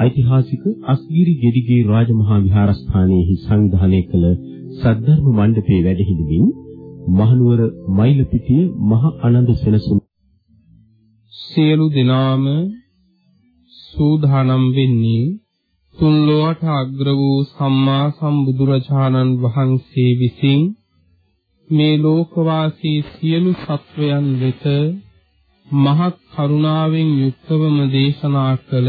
ඓතිහාසික අස්ගිරි ගෙඩිගේ රාජමහා විහාරස්ථානයේහි සංවිධානය කළ සද්ධර්ම මණ්ඩපයේ වැඩහිඳිමින් මහනුවර මයිලපිටිය මහ ආනන්ද සෙනසුන් සියලු දෙනාම සූදානම් වෙන්නේ තුන් ලෝකට අග්‍ර වූ සම්මා සම්බුදුරජාණන් වහන්සේ විසින් මේ ලෝකවාසී සියලු සත්වයන් වෙත මහත් කරුණාවෙන් යුක්තවම දේශනා කළ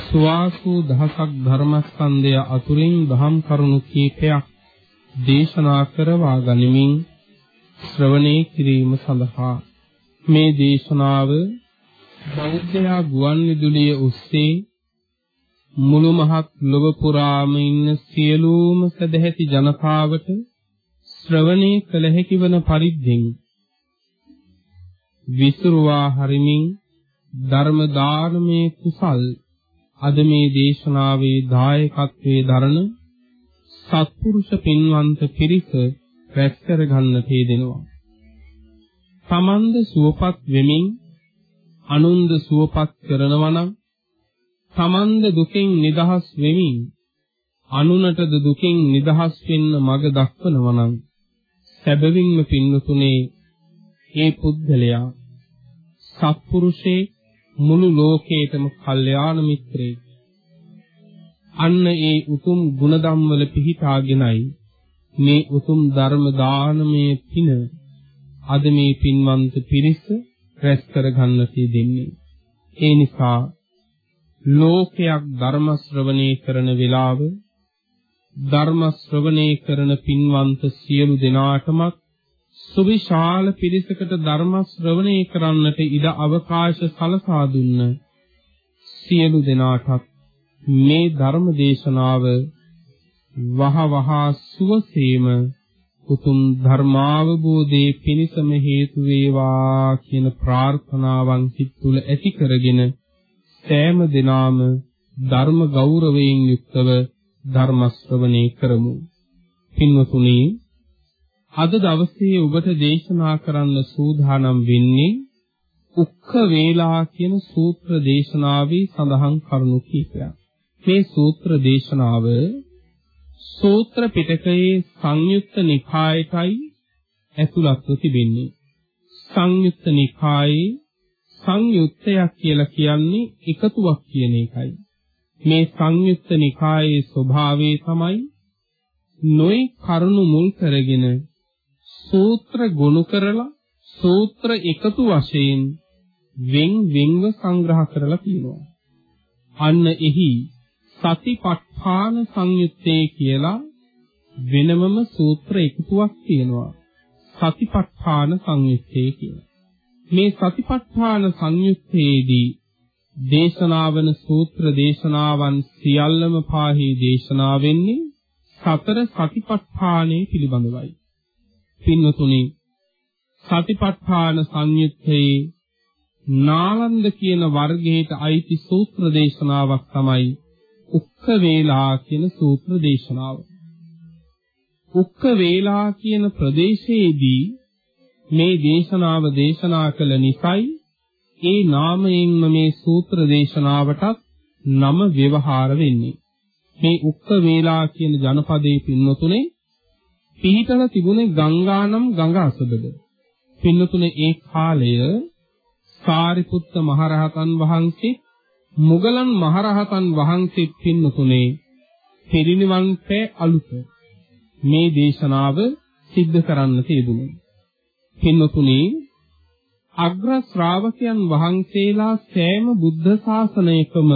සුවාසු දහසක් ධර්මස්කන්ධය අතුරින් දහම් කරුණු කීපයක් දේශනා කරවා ගනිමින් ශ්‍රවණේ කිරීම සඳහා මේ දේශනාව බෞද්ධයා ගුවන් විදුලිය ඔස්සේ මුළු මහත් ලොව පුරාම ඉන්න සියලුම සදැහැති ජනතාවට ශ්‍රවණේ කළ හැකි වන පරිද්දෙන් විසුරුවා හරිමින් ධර්ම දානමේ කුසල් අද මේ දේශනාවේ දායකත්වයේ දරන සත්පුරුෂ පින්වන්ත පිරිස රැස් කර ගන්නට යෙදෙනවා. තමන්ද සුවපත් වෙමින් අනුන්ද සුවපත් කරනවා නම් තමන්ද දුකින් නිදහස් වෙමින් අනුනටද දුකින් නිදහස් වෙන්න මඟ දක්වනවා නම් සැබවින්ම පින්නතුනේ ඒ පුද්ගලයා සත්පුරුෂේ මුළු ලෝකේටම කල්යාණ මිත්‍රේ. අන්න ඒ උතුම් ගුණධම් වල පිහිටාගෙනයි මේ උතුම් ධර්ම දානමය පින අද මේ පින්වන්ත පිරිස රැස් කර ගන්නට දෙන්නේ. ඒ නිසා ලෝකයක් ධර්ම ශ්‍රවණය කරන වෙලාව ධර්ම ශ්‍රවණය කරන පින්වන්ත සියලු දෙනාටමත් සුවිශාල පිරිසකට ධර්ම ශ්‍රවණය කරන්නට ඉඩ අවකාශ සලසා දුන්න සියලු දෙනාටත් මේ ධර්ම දේශනාව වහ වහ සුවසේම උතුම් ධර්මාවබෝධයේ පිණසම හේතු වේවා කියන ප්‍රාර්ථනාවන් සිත් තුළ ඇති කරගෙන සෑම දිනාම ධර්ම ගෞරවයෙන් යුක්තව ධර්ම ශ්‍රවණය කරමු. පින්වතුනි අද දවසේ ඔබට දේශනා කරන්න සූදානම් වෙන්නේ උක්ක වේලා කියන සූත්‍ර දේශනාවේ සඳහන් කරුණු කීපයක්. මේ සූත්‍ර දේශනාව සූත්‍ර පිටකයේ සංයුක්ත නිකායටයි ඇතුළත්ව තිබෙන්නේ. සංයුක්ත නිකායේ සංයුක්තයක් කියලා කියන්නේ එකතුවක් කියන එකයි. මේ සංයුක්ත නිකායේ ස්වභාවය තමයි නොයි කරුණු මුල් කරගෙන සූත්‍ර ගොනු කරලා සූත්‍ර එකතු වශයෙන් වෙන් වෙන්ව සංග්‍රහ කරලා තියෙනවා. අන්න එහි සතිපට්ඨාන සංයුත්තේ කියලා වෙනමම සූත්‍ර එකතුවක් තියෙනවා. සතිපට්ඨාන සංයුත්තේ කියලා. මේ සතිපට්ඨාන සංයුත්තේදී දේශනාවන සූත්‍ර දේශනාවන් සියල්ලම පාහි දේශනා වෙන්නේ සතර සතිපට්ඨානෙ පිළිබඳවයි. පින්වතුනි සතිපට්ඨාන සංයුත්තේ නාලන්ද කියන වර්ගයට අයිති සූත්‍ර දේශනාවක් තමයි උක්ක වේලා කියන සූත්‍ර දේශනාව. උක්ක වේලා කියන ප්‍රදේශයේදී මේ දේශනාව දේශනා කළ නිසයි ඒ නාමයෙන්ම මේ සූත්‍ර දේශනාවටත් නම ව්‍යවහාර වෙන්නේ. මේ උක්ක වේලා කියන ජනපදයේ පින්නතුනේ පිහිටලා තිබුණේ ගංගානම් ගඟ අසබද. පින්නතුනේ ඒ කාලය සාරිපුත්ත මහරහතන් වහන්සේ මුගලන් මහරහතන් වහන්සේ පින්නතුනේ පිරිනිවන් පෑ අලුත මේ දේශනාව සිද්ධ කරන්න තිබුණේ. පින්නතුනේ අග්‍ර ශ්‍රාවකයන් වහන්සේලා සෑම බුද්ධ ශාසනයකම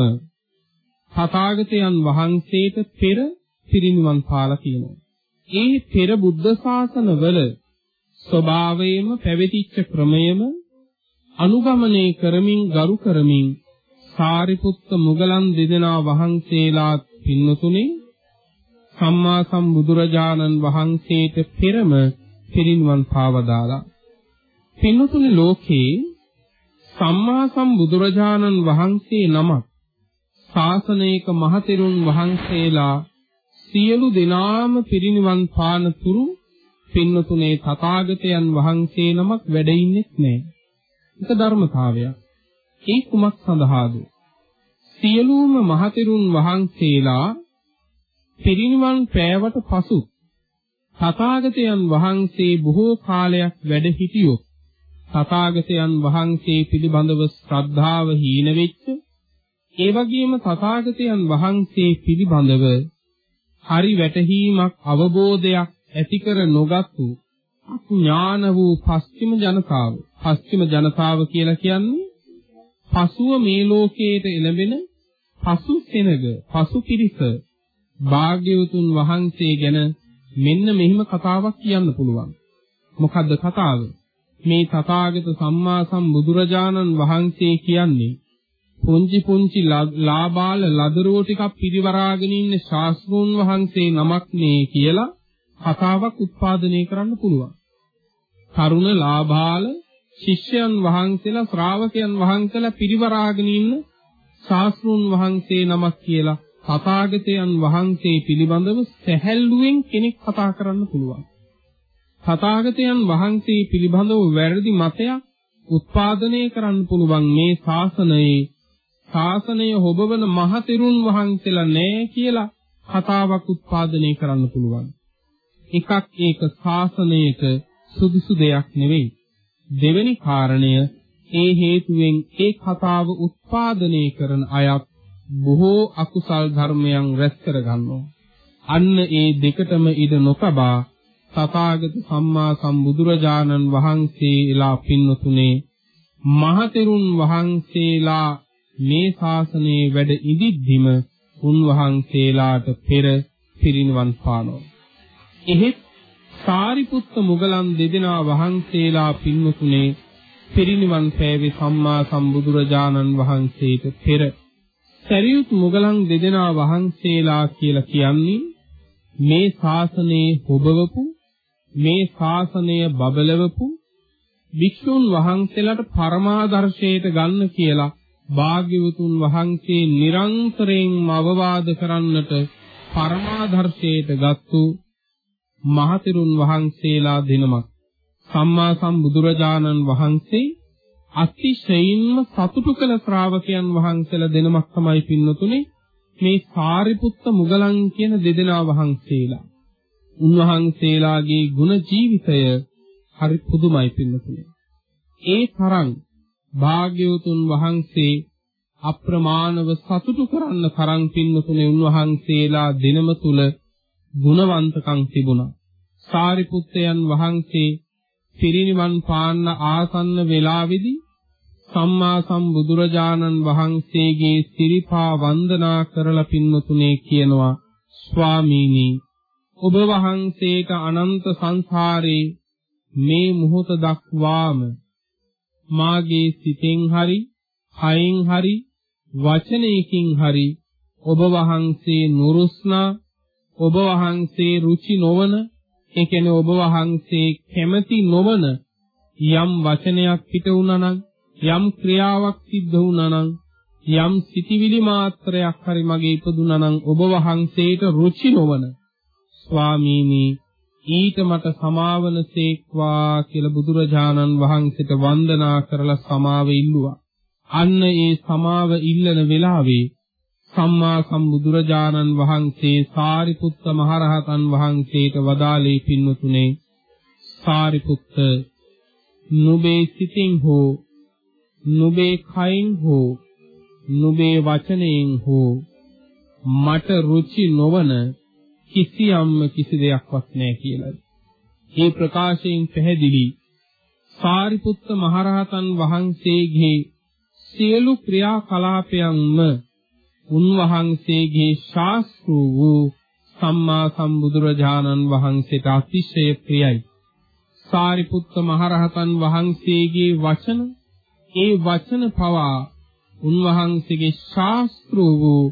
තථාගතයන් වහන්සේට පෙර පිරිනිවන් පාලා කියනවා. ඒ පෙර බුද්ධ ශාසනවල ස්වභාවයෙන්ම පැවතිච්ච ක්‍රමයම අනුගමනය කරමින් ගරු කරමින් සාරිපුත්ත මුගලන් දෙදෙනා වහන්සේලා පින්නතුනේ සම්මා සම්බුදුරජාණන් වහන්සේට පෙරම පිරිනිවන් පාවදාලා. පින්නතුනේ ලෝකේ සම්මා සම්බුදුරජාණන් වහන්සේ නමක් ශාසනයක මහතෙරුන් වහන්සේලා සියලු දෙනාම පිරිනිවන් පාන තුරු පින්නතුනේ තථාගතයන් වහන්සේ නමක් වැඩ ඉන්නෙත් නැහැ. ඒක ධර්මතාවයක්. ඒ කුමක් සඳහාද? සියලුම මහතෙරුන් වහන්සේලා පිරිනිවන් පෑවට පසු තථාගතයන් වහන්සේ බොහෝ කාලයක් වැඩ සිටියොත් තථාගතයන් වහන්සේ පිළිබඳව ශ්‍රද්ධාව හීන වෙච්ච ඒ වගේම තථාගතයන් වහන්සේ පිළිබඳව හරි වැටහීමක් අවබෝධයක් ඇති කර නොගත්තු අඥාන වූ පස්චිම ජනතාව. පස්චිම ජනතාව කියලා කියන්නේ පසුව මේ ලෝකයට එළඹෙන පසු සෙනග පසු පිරිස භාග්‍යවතුන් වහන්සේ ගැන මෙන්න මෙහිම කතාවක් කියන්න පුළුවන්. මොකද්ද කතාව? මේ තථාගත සම්මා සම්බුදුරජාණන් වහන්සේ කියන්නේ පුංචි පුංචි ලාබාල ලදරුවෝ ටිකක් පිරිවරාගෙන ඉන්න ශාස්ත්‍රූන් වහන්සේ නමක් නේ කියලා කතාවක් උත්පාදනය කරන්න පුළුවන්. තරුණ ලාබාල ශිෂ්‍යයන් වහන්සේලා ශ්‍රාවකයන් වහන්සේලා පිරිවරාගෙන ඉන්න ශාස්ත්‍රූන් වහන්සේ නමක් කියලා තථාගතයන් වහන්සේ පිළිබඳව සැහැල්ලුවෙන් කෙනෙක් කතා කරන්න පුළුවන්. තථාගතයන් වහන්සේ පිළිබඳව වැරදි මතයක් උත්පාදනය කරන්න පුළුවන් මේ ශාසනයේ ශාසනය හොබවන මහතෙරුන් වහන්සේලා නෑ කියලා කතාවක් උත්පාදනය කරන්න පුළුවන්. එකක් ඒක ශාසනයක සුදුසු දෙයක් නෙවෙයි. දෙවෙනි කාරණය ඒ හේතුවෙන් ඒ කතාව උත්පාදනය කරන අයත් බොහෝ අකුසල් ධර්මයන් රැස් කර ගන්නවා. අන්න ඒ දෙකටම ඉඩ නොතබා තථාගත සම්මා සම්බුදුරජාණන් වහන්සේලා පින්නතුනේ මහතෙරුන් වහන්සේලා මේ ශාසනයේ වැඩ ඉදිද්දිම උන්වහන්සේලාට පෙර පිරිනිවන් පානවා. එහෙත් සාරිපුත්ත මුගලන් දෙදෙනා වහන්සේලා පින්නතුනේ පිරිනිවන් පෑවේ සම්මා සම්බුදුරජාණන් වහන්සේට පෙර සරියුත් මුගලන් දෙදෙනා වහන්සේලා කියලා කියන්නේ මේ ශාසනයේ හොබවපු මේ ශාසනය බබලවපු වික්ෂුන් වහන්සේලාට පරමාදර්ශයට ගන්න කියලා භාග්‍යවතුන් වහන්සේ නිරන්තරයෙන්ම අවවාද කරන්නට පරමාදර්ශයට ගත්තු මහතෙරුන් වහන්සේලා දෙනමක් සම්මා සම්බුදුරජාණන් වහන්සේ අතිශයින්ම සතුටු කළ ශ්‍රාවකයන් වහන්සේලා දෙනමක් තමයි පින්නතුනේ මේ සාරිපුත්ත මුගලන් කියන දෙදෙනා වහන්සේලා. උන්වහන්සේලාගේ ගුණ ජීවිතය හරි පුදුමයි පින්නතුනේ. ඒ තරම් භාග්‍යවතුන් වහන්සේ අප්‍රමාණව සතුටු කරන්න තරම් පින්නතුනේ උන්වහන්සේලා දිනම තුල ගුණවන්තකම් තිබුණා. සාරිපුත්තයන් වහන්සේ පිරිනිවන් පාන්න ආසන්න වේලාවේදී සම්මා සම්බුදුරජාණන් වහන්සේගේ සිරිපා වන්දනා කරලා පින්නතුනේ කියනවා ස්වාමීනි ඔබ වහන්සේට අනන්ත සංසාරේ මේ මොහොත දක්වාම මාගේ සිතෙන් හරි කයෙන් හරි වචනයකින් හරි ඔබ වහන්සේ නුරුස්නා ඔබ වහන්සේ රුචි නොවන ඒ කියන්නේ ඔබ වහන්සේ කැමති නොවන යම් වචනයක් පිට වුණා නම් යම් ක්‍රියාවක් සිද්ධ වුණා නම් යම් සිටිවිලි මාත්‍රයක් හරි මගේ ඉපදුනා නම් ඔබ වහන්සේට රුචි නොවන ස්වාමීනි ඊට මට සමාවන සේක්වා කියලා බුදුරජාණන් වහන්සේට වන්දනා කරලා සමාව ඉල්ලුවා. අන්න ඒ සමාව ඉල්ලන වෙලාවේ සම්මා සම්බුදුරජාණන් වහන්සේ සාරිපුත්ත මහරහතන් වහන්සේට වදාළේ පින්වතුනේ සාරිපුත්ත නුඹේ සිතින් හෝ නුඹේ කයින් හෝ නුඹේ වචනයෙන් හෝ මට රුචි නොවන කිසියම්ම කිසි දෙයක්වත් නැහැ කියලා. මේ ප්‍රකාශයෙන් පැහැදිලි සාරිපුත්ත මහරහතන් වහන්සේගේ සියලු ක්‍රියාකලාපයන්ම උන්වහන්සේගේ ශාස්ත්‍ර වූ සම්මා සම්බුදුරජාණන් වහන්සේට අතිශය ප්‍රියයි. සාරිපුත්ත මහරහතන් වහන්සේගේ වචන ඒ වචන පවා උන්වහන්සේගේ ශාස්ත්‍ර වූ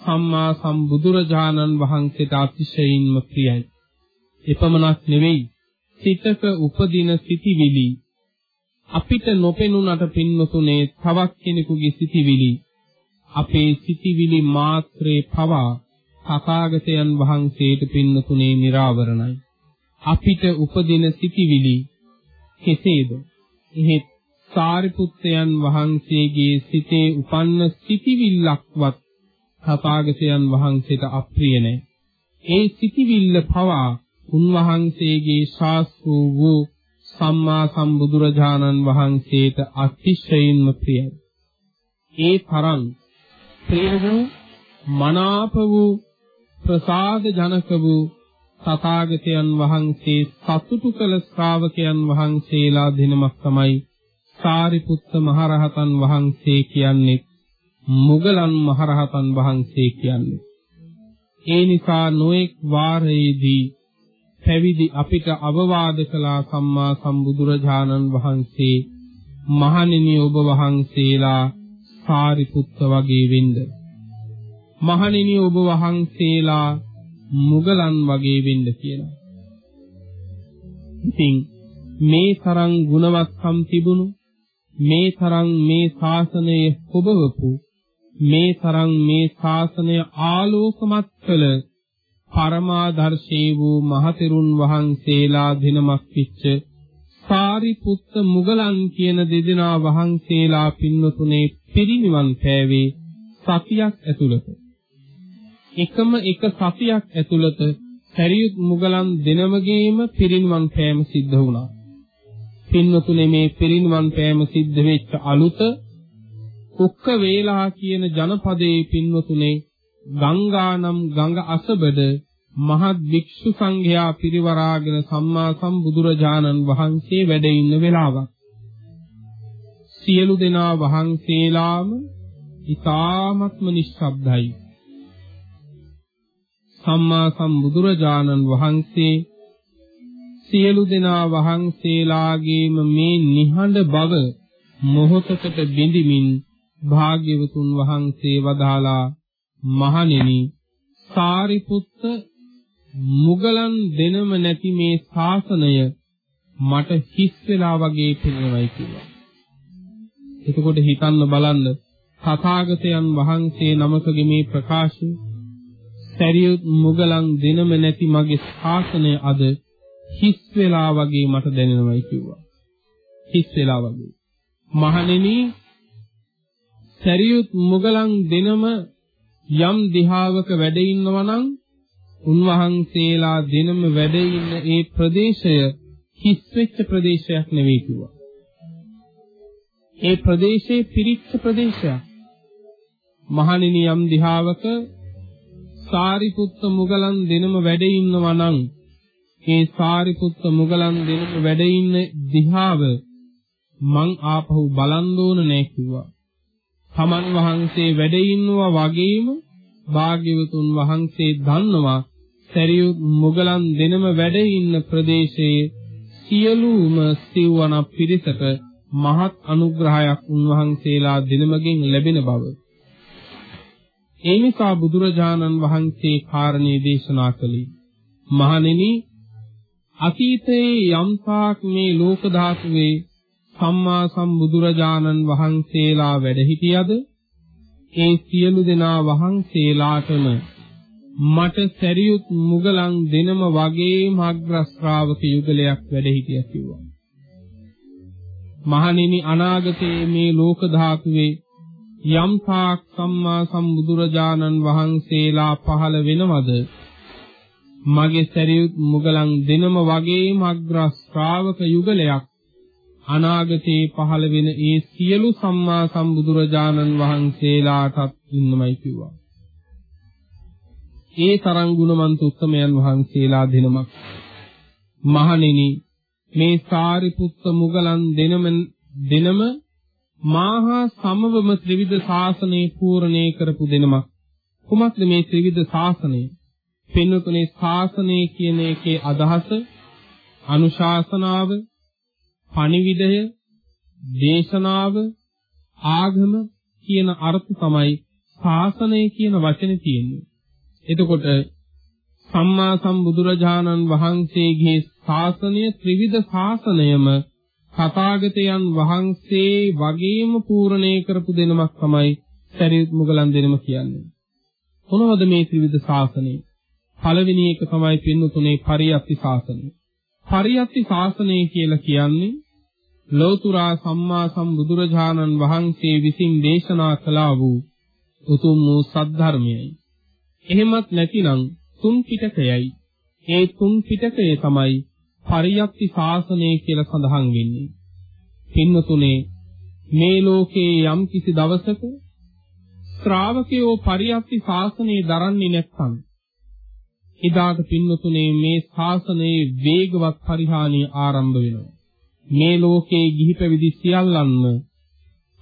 සම්මා සම්බුදුරජාණන් වහන්සේට අතිශයින්ම ප්‍රියයි. එපමණක් නෙවෙයි සිතක උපදින සිටිවිලි අපිට නොපෙනුනට පින්නතුනේ තවත් කෙනෙකුගේ සිටිවිලි අපේ සිටිවිලි මාත්‍රේ පවා තථාගතයන් වහන්සේට පින්නතුනේ निराවරණයි. අපිට උපදින සිටිවිලි කෙසේද? එහෙත් සාරිපුත්තයන් වහන්සේගේ සිතේ උපන්න සිටිවිල්ලක්වත් තථාගතයන් වහන්සේට අප්‍රිය නැහැ. ඒ සිටිවිල්ල පවා උන්වහන්සේගේ ශාස්ත්‍රු වූ සම්මා සම්බුදුරජාණන් වහන්සේට අතිශයින්ම ප්‍රියයි. ඒ තරම් ප්‍රිය වූ මනාප වූ ප්‍රසාද ජනක වූ තථාගතයන් වහන්සේ සතුටු කළ ශ්‍රාවකයන් වහන්සේලා දිනමක් තමයි සාරිපුත්ත මහරහතන් වහන්සේ කියන්නේ මුගලන් මහරහතන් වහන්සේ කියන්නේ ඒ නිසා නොඑක් වාරයේදී පැවිදි අපිට අවවාද කළා සම්මා සම්බුදුරජාණන් වහන්සේ මහණෙනි ඔබ වහන්සේලා සාරිපුත්ත වගේ වෙන්න මහණෙනි ඔබ වහන්සේලා මුගලන් වගේ වෙන්න කියලා. ඉතින් මේ තරම් ගුණවත්කම් තිබුණු මේ තරම් මේ ශාසනය හොබවපු මේ තරම් මේ ශාසනය ආලෝකමත් කළ පරමාදර්ශී වූ මහතෙරුන් වහන්සේලා දිනමක් පිච්ච සාරිපුත්ත මුගලන් කියන දෙදෙනා වහන්සේලා පින්නතුනේ පිරිනිවන් පෑවේ සතියක් ඇතුළත එකම එක සතියක් ඇතුළත සරියුත් මුගලන් දෙනමගේම පිරිනිවන් පෑම සිද්ධ වුණා. පින්නතුනේ මේ පිරිනිවන් පෑම සිද්ධ වෙච්ච අලුත කුක්ක වේලා කියන ජනපදයේ පින්නතුනේ ගංගානම් ගඟ අසබඩ මහත් භික්ෂු සංඝයා පිරිවරාගෙන සම්මා සම්බුදුරජාණන් වහන්සේ වැඩ ඉන්න වෙලාවක්. සියලු දෙනා වහන්සේලාම ඊ타ත්ම නිශ්ශබ්දයි. සම්මා සම්බුදුරජාණන් වහන්සේ සියලු දෙනා වහන්සේලාගේම මේ නිහඬ බව මොහොතකට බිඳිමින් භාග්‍යවතුන් වහන්සේ වදාලා මහණෙනි සාරිපුත්ත මුගලන් දෙනම නැති මේ ශාසනය මට හිස් වෙලා වගේ පෙනෙනවයි කියලා. එතකොට හිතන්න බලන්න තථාගතයන් වහන්සේ නමකගේ මේ ප්‍රකාශය සැරියුත් මුගලන් දෙනම නැති මගේ ශාසනය අද හිස් වෙලා වගේ මට දැනෙනවයි කිව්වා. හිස් වෙලා වගේ. මහණෙනි සැරියුත් මුගලන් දෙනම යම් දිහාවක වැඩ ඉන්නවා නම් උන්වහන්සේලා දිනම වැඩ ඉන්න ඒ ප්‍රදේශය හිස් වෙච්ච ප්‍රදේශයක් නෙවෙයි කිව්වා. ඒ ප්‍රදේශේ පිරිච්ච ප්‍රදේශයක්. මහණෙනි යම් දිහාවක සාරිපුත්ත මුගලන් දිනම වැඩ ඉන්නවා නම් ඒ සාරිපුත්ත මුගලන් දිනම වැඩ ඉන්න දිහාව මං ආපහු බලන්න ඕන නෑ කිව්වා. තමන් වහන්සේ වැඩ ඉන්නවා වගේම භාග්‍යවතුන් වහන්සේ දන්නවා සරියුත් මුගලන් දෙනම වැඩ ඉන්න ප්‍රදේශයේ සියලුම සිව්වන පිරිසට මහත් අනුග්‍රහයක් උන්වහන්සේලා දිනමකින් ලැබෙන බව. ඒ නිසා බුදුරජාණන් වහන්සේ කාරණේ දේශනා කළේ මහණෙනි අතීතයේ යම්තාක් මේ ලෝක ධාතුවේ සම්මා සම්බුදුරජාණන් වහන්සේලා වැඩ සිටියද ඒ සියලු දෙනා වහන්සේලාටම මට සැරියුත් මුගලන් දෙනම වගේම අග්‍ර ශ්‍රාවක යුගලයක් වැඩ හිටියා කිව්වා. මහණෙනි අනාගතයේ මේ ලෝක ධාතුවේ යම් තාක් සම්මා සම්බුදුරජාණන් වහන්සේලා පහළ වෙනවද මගේ සැරියුත් මුගලන් දෙනම වගේම අග්‍ර ශ්‍රාවක යුගලයක් අනාගතේ පහළ වෙන ඒ සියලු සම්මා සම්බුදුරජාණන් වහන්සේලාටත් ඉන්නමයි කිව්වා. ඒ තරම් ගුණවන්ත උත්තමයන් වහන්සේලා දෙනමක්. මහණෙනි මේ සාරිපුත්ත මුගලන් දෙනම දෙනම මාහා සමවම ත්‍රිවිධ ශාසනය පූර්ණේ කරපු දෙනමක්. කුමක්ද මේ ත්‍රිවිධ ශාසනය? පින්වතුනි ශාසනය කියන එකේ අදහස අනුශාසනාව පණිවිඩය, දේශනාව, ආගම කියන අර්ථ තමයි ශාසනය කියන වචනේ තියෙන්නේ. එතකොට සම්මා සම්බුදුරජාණන් වහන්සේගේ ශාසනය ත්‍රිවිධ ශාසනයම තථාගතයන් වහන්සේ වගේම පූර්ණේ කරපු දෙනමක් තමයි සරියුත් මුගලන් දෙනම කියන්නේ. මොනවද මේ ත්‍රිවිධ ශාසනය? පළවෙනි එක තමයි පින්නතුනේ පරියප්ති ශාසනය. පරියප්ති ශාසනය කියලා කියන්නේ ලෝතුරා සම්මා සම්බුදුරජාණන් වහන්සේ විසින් දේශනා කළා වූ උතුම් වූ සද්ධර්මයයි. එහෙමත් නැතිනම් තුන් පිටකයයි. ඒ තුන් පිටකය තමයි පරියප්ති ශාසනය කියලා සඳහන් වෙන්නේ. පින්නතුනේ මේ ලෝකේ යම් කිසි දවසක ශ්‍රාවකයෝ පරියප්ති ශාසනය දරන්නේ නැත්නම් එදාට පින්නතුනේ මේ ශාසනයේ වේගවත් පරිහානිය ආරම්භ වෙනවා. මේ ලෝකේ ගිහි පැවිදි සියල්ලන්ම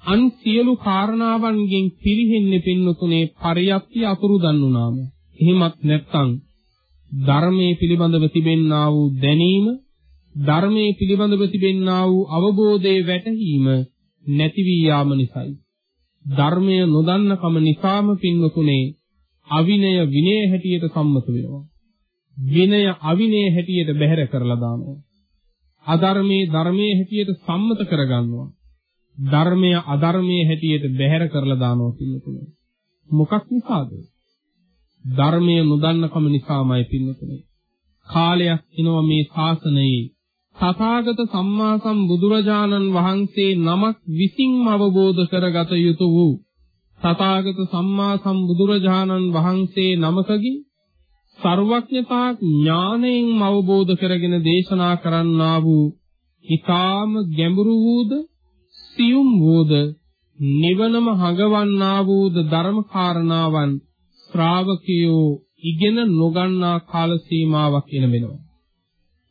අන් සියලු කාරණාවන්ගෙන් පිරිහෙන්නේ පින්නතුනේ පරියප්ති අතුරු දන්නුනාම. එහෙමත් නැත්නම් ධර්මයේ පිළිබඳව තිබෙන්නා වූ දැනීම ධර්මයේ පිළිබඳව තිබෙන්නා වූ අවබෝධයේ වැටහීම නැති වී යාම නිසායි. ධර්මය නොදන්නකම නිසාම පින්නතුනේ අවිනය විනය හැටියට සම්මත වෙනවා. විනය අවිනය හැටියට බැහැර කරලා දානවා. අධර්මයේ ධර්මයේ හැටියට සම්මත කරගන්නවා. ධර්මය අධර්මයේ හැටියට බැහැර කරලා දානවා පින්නතුනේ. මොකක් නිසාද? ධර්මය නොදන්නකම නිසාමයි පින්නතුනේ. කාලයක් එනවා මේ ශාසනයේ තථාගත සම්මා සම්බුදුරජාණන් වහන්සේ නමක් විසින්ම අවබෝධ කරගත යුතු වූ තථාගත සම්මා සම්බුදුරජාණන් වහන්සේ නමකගේ සර්වඥතා ඥාණයෙන් අවබෝධ කරගෙන දේශනා කරන්නා වූ ඊ타ම ගැඹුරු වූද සියුම් වූද නිවනම හඟවන්නා වූද ධර්ම කාරණාවන් ශ්‍රාවකයෝ ඉගෙන නොගන්නා කාල සීමාවක් එන වෙනවා.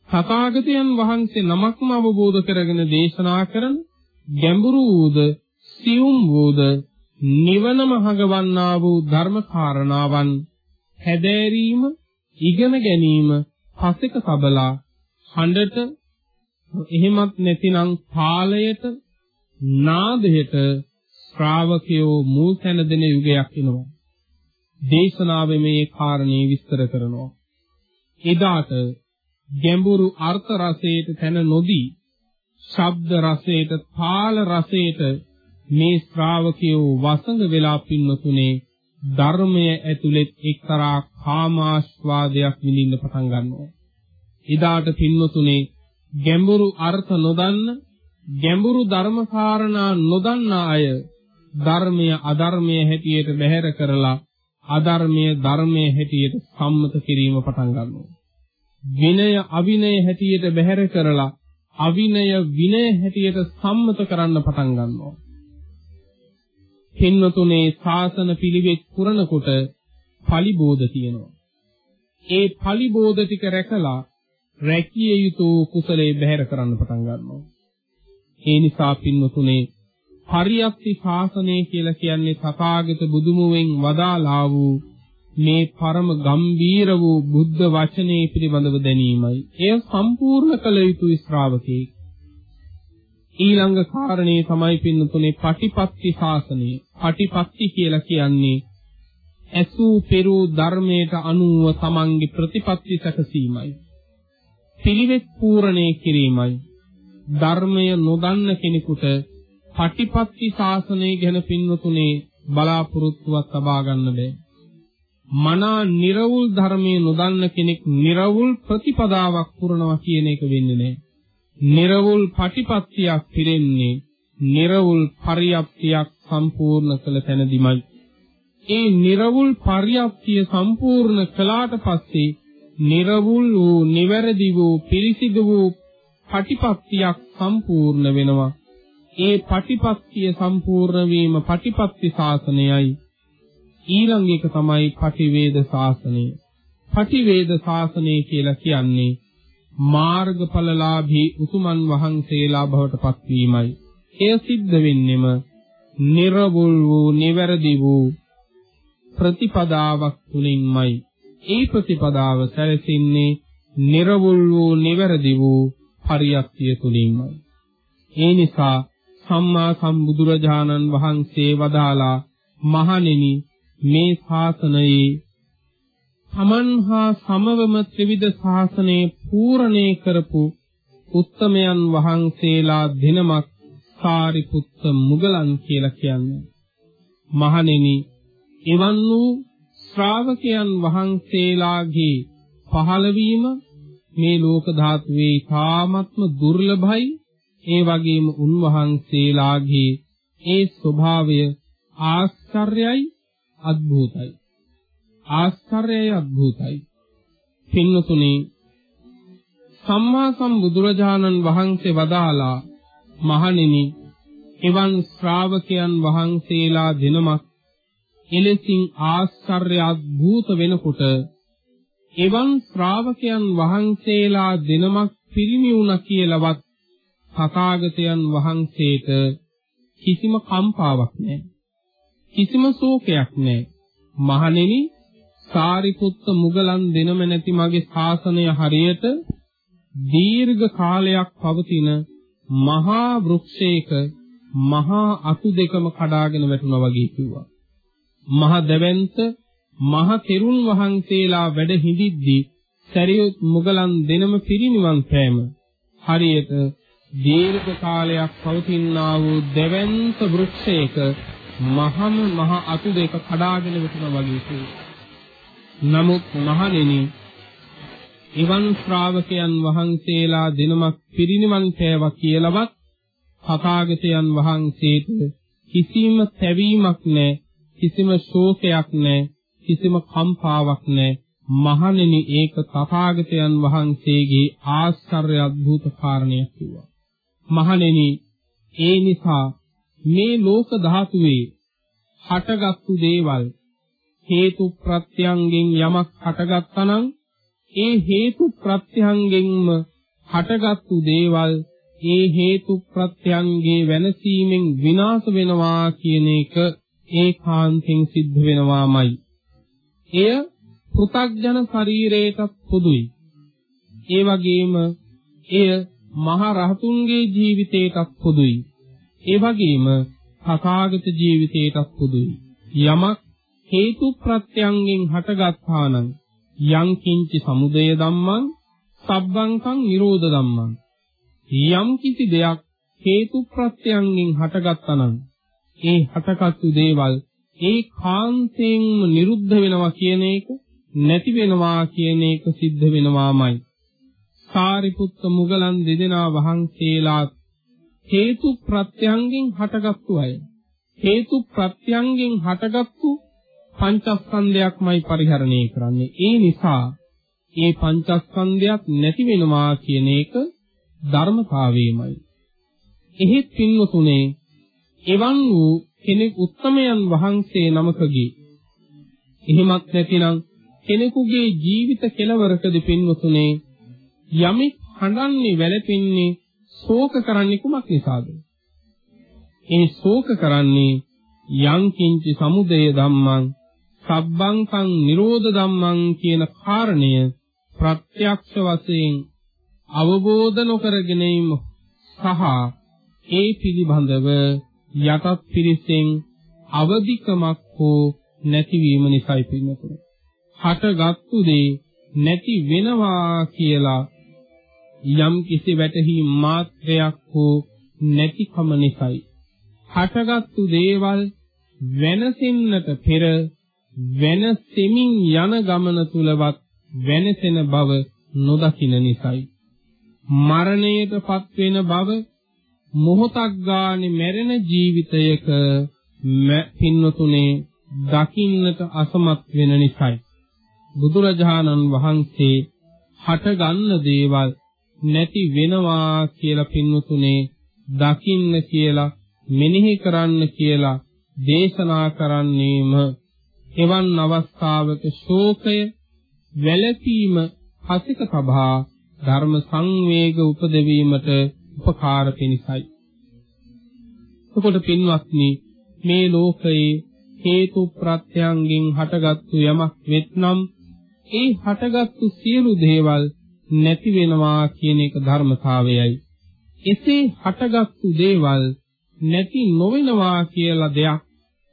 තථාගතයන් වහන්සේ නමක්ම අවබෝධ කරගෙන දේශනා කරන ගැඹුරු වූද සියුම් වූද නිවනම හඟවන්නා වූ ධර්ම කාරණාවන් හැදෑරීම ඉගෙන ගැනීම පසෙක තබලා හඬට එහෙමත් නැතිනම් තාලයට නාදයට ශ්‍රාවකයෝ මුල් තැන දෙන යුගයක් එනවා. දේශනාවේ මේ කාරණේ විස්තර කරනවා. එදාට ගැඹුරු අර්ථ රසයට තැන නොදී ශබ්ද රසයට තාල රසයට මේ ශ්‍රාවකයෝ වසඟ වෙලා පින්නතුනේ ධර්මය ඇතුළෙත් එක්තරා කාමාස්වාදයක් විඳින්න පටන් ගන්නවා. එදාට පින්නතුනේ ගැඹුරු අර්ථ නොදන්න ගැඹුරු ධර්මකාරණා නොදන්න අය ධර්මය අධර්මය හැටියට බැහැර කරලා අධර්මය ධර්මය හැටියට සම්මත කිරීම පටන් ගන්නවා. විනය අවිනය හැටියට බැහැර කරලා අවිනය විනය හැටියට සම්මත කරන්න පටන් ගන්නවා. පින්වතුනේ ශාසන පිළිවෙත් පුරනකොට පලිබෝධ තියෙනවා. ඒ පලිබෝධ ටික රැකලා රැකිය යුතු කුසලයේ බැහැර කරන්න පටන් ගන්නවා. ඒ නිසා පින්වතුනේ පරියප්ති ශාසනය කියලා කියන්නේ තථාගත බුදුමුවෙන් වදාලා වූ මේ පරම ගම්බීර වූ බුද්ධ වචනේ පිළිබඳව දැනීමයි. එය සම්පූර්ණ කළ යුතු ශ්‍රාවකෙක්. ඊළඟ කාරණේ තමයි පින්නතුනේ පටිපත්ති ශාසනය. පටිපත්ති කියලා කියන්නේ ඇසූ පෙරූ ධර්මයට අනුව තමන්ගේ ප්‍රතිපත්ති සැකසීමයි. පිළිවෙත් පූර්ණේ කිරීමයි. ධර්මය නොදන්න කෙනෙකුට පටිපත්ති ශාසනය ගැන පින්නතුනේ බලාපොරොත්තුවක් තබා ගන්න බෑ. මනා නිර්වුල් ධර්මයේ නොදන්න කෙනෙක් නිර්වුල් ප්‍රතිපදාවක් පුරනවා කියන එක වෙන්නේ නැහැ. නිර්වුල් පටිපත්තියක් පිරෙන්නේ නිර්වුල් පරියප්තියක් සම්පූර්ණ කළ තැනදීමයි. ඒ නිර්වුල් පරියප්තිය සම්පූර්ණ කළාට පස්සේ නිර්වුල් වූ නිවැරදි වූ පිරිසිදු වූ පටිපත්තියක් සම්පූර්ණ වෙනවා. ඒ පටිපත්තිය සම්පූර්ණ වීම පටිපත්ති ශාසනයයි. ඊළඟ එක තමයි පටිවේද ශාසනය. පටිවේද ශාසනය කියලා කියන්නේ මාර්ගඵලලාභී උතුමන් වහන්සේලා බවට පත්වීමයි. එය සිද්ධ වෙන්නෙම නිර්වුල් වූ නිවැරදි වූ ප්‍රතිපදාවක් තුලින්මයි. ඒ ප්‍රතිපදාව සැලසෙන්නේ නිර්වුල් වූ නිවැරදි වූ පරියක්තිය තුලින්මයි. ඒ නිසා සම්මා සම්බුදුරජාණන් වහන්සේ වදාලා මහණෙනි මේ ශාසනයේ තමන්හා සමවම ත්‍රිවිධ ශාසනයේ පූර්ණේ කරපු උත්තමයන් වහන්සේලා දිනමක් සාරිපුත්ත මුගලන් කියලා කියන්නේ. මහණෙනි එවන් වූ ශ්‍රාවකයන් වහන්සේලාගේ පහළවීම මේ ලෝක ධාතුවේ තාමත්ම දුර්ලභයි. ඒ වගේම උන්වහන්සේලාගේ ඒ ස්වභාවය ආශ්චර්යයි අద్භූතයි ආශ්චර්යයි අద్භූතයි පින්නතුනි සම්මා සම්බුදුරජාණන් වහන්සේ වදාලා මහණෙනි එවන් ශ්‍රාවකයන් වහන්සේලා දිනමක් එලෙසින් ආශ්චර්ය අద్භූත වෙනකොට එවන් ශ්‍රාවකයන් වහන්සේලා දිනමක් පිරිණි වුණා කියලාවත් තථාගතයන් වහන්සේට කිසිම කම්පාවක් නැහැ. කිසිම ශෝකයක් නැහැ. මහණෙනි සාරිපුත්ත මුගලන් දෙනම නැති මගේ ශාසනය හරියට දීර්ඝ කාලයක් පවතින මහා වෘක්ෂයක මහා අතු දෙකම කඩාගෙන වැටුණා වගේ කිව්වා. මහ දැවැන්ත මහ තෙරුන් වහන්සේලා වැඩ හිඳිද්දී සරියුත් මුගලන් දෙනම පිරිනිවන් පෑම හරියට දීර්ඝ කාලයක් පවතිනා වූ දෙවන්ත වෘක්ෂයක මහම මහ අතු දෙක කඩාගෙන වැටුණා වගේ කිව්වා. නමුත් මහණෙනි එවන් ශ්‍රාවකයන් වහන්සේලා දිනමක් පිරිනිවන් පෑවා කියලාවත් තථාගතයන් වහන්සේට කිසිම තැවීමක් නැහැ කිසිම ශෝකයක් නැහැ කිසිම කම්පාවක් නැහැ මහණෙනි ඒක තථාගතයන් වහන්සේගේ ආශ්චර්ය අద్భుත කාරණයක් කිව්වා. මහණෙනි ඒ නිසා මේ ලෝක ධාතුවේ හටගත්තු දේවල් හේතු ප්‍රත්‍යංගෙන් යමක් හටගත්තා ඒ හේතු ප්‍රත්‍යංගෙන්ම හටගත්තු දේවල් ඒ හේතු ප්‍රත්‍යංගේ වෙනසීමෙන් විනාශ වෙනවා කියන එක ඒකාන්තයෙන් සිද්ධ වෙනවාමයි. එය පෘථග්ජන ශරීරයට පොදුයි. ඒ වගේම එය මහ රහතුන්ගේ ජීවිතයටත් පොදුයි. ඒ වගේම තථාගත ජීවිතයටත් පොදුයි. යමක් හේතු ප්‍රත්‍යංගෙන් හටගත්තා නම් යං කිංචි සමුදය ධම්මං සබ්බංකං නිරෝධ ධම්මං. යම් කිසි දෙයක් හේතු ප්‍රත්‍යංගෙන් හටගත්තා නම් ඒ හටගත්තු දේවල් ඒ කාන්තෙන්ම නිරුද්ධ වෙනවා කියන එක නැති වෙනවා කියන එක සිද්ධ වෙනවාමයි. සාරිපුත්ත මුගලන් දෙදෙනා වහන්සේලා හේතු ප්‍රත්‍යංගෙන් හටගත්තු අය. හේතු ප්‍රත්‍යංගෙන් හටගත්තු පංචස්කන්ධයක්මයි පරිහරණය කරන්නේ ඒ නිසා ඒ පංචස්කන්ධයක් නැති වෙනවා කියන එක ධර්මතාවයමයි එහෙත් පින්වතුනේ එවන් වූ කෙනෙක් උත්තමයන් වහන්සේ නමකගේ එහෙමත් නැතිනම් කෙනෙකුගේ ජීවිත කෙලවරකදී පින්වතුනේ යමෙක් හඬන්නේ වැළපෙන්නේ ශෝක කරන්නේ කුමක් නිසාද? ඒ ශෝක කරන්නේ යං කිංචි සමුදය ධම්මං සබ්බංකං නිරෝධ ධම්මං කියන කාරණය ප්‍රත්‍යක්ෂ වශයෙන් අවබෝධ නොකරගෙනීම සහ ඒ පිළිබඳව යටත් පිරිසෙන් අවදිකමක් හෝ නැතිවීම නිසායි පින්නතුනේ. හටගත්තු දේ නැති වෙනවා කියලා යම් කිසි වැටහීම් මාත්‍රයක් හෝ නැතිකම නිසායි. හටගත්තු දේවල් වෙනසින්නට පෙර වෙනසෙමින් යන ගමන තුලවත් වෙනසෙන බව නොදකින නිසායි. මරණයටපත් වෙන බව මොහොතක් ගානේ මැරෙන ජීවිතයක පින්නතුනේ දකින්නට අසමත් වෙන නිසායි. බුදුරජාණන් වහන්සේ හටගන්න දේවල් නැති වෙනවා කියලා පින්නතුනේ දකින්න කියලා මෙනෙහි කරන්න කියලා දේශනා කරන්නේම එවන් අවස්ථාවක ශෝකය වැළපීම හසික සභා ධර්ම සංවේග උපදවීමට උපකාර පිණිසයි. එතකොට පින්වත්නි මේ ලෝකයේ හේතු ප්‍රත්‍යයන්ගෙන් හටගත්තු යමක් වෙත්නම් ඒ හටගත්තු සියලු දේවල් නැති වෙනවා කියන එක ධර්මතාවයයි. එසේ හටගත්තු දේවල් නැති නොවෙනවා කියලා දෙයක්